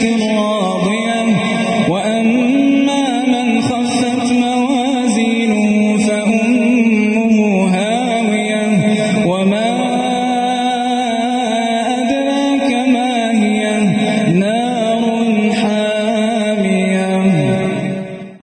Thank you.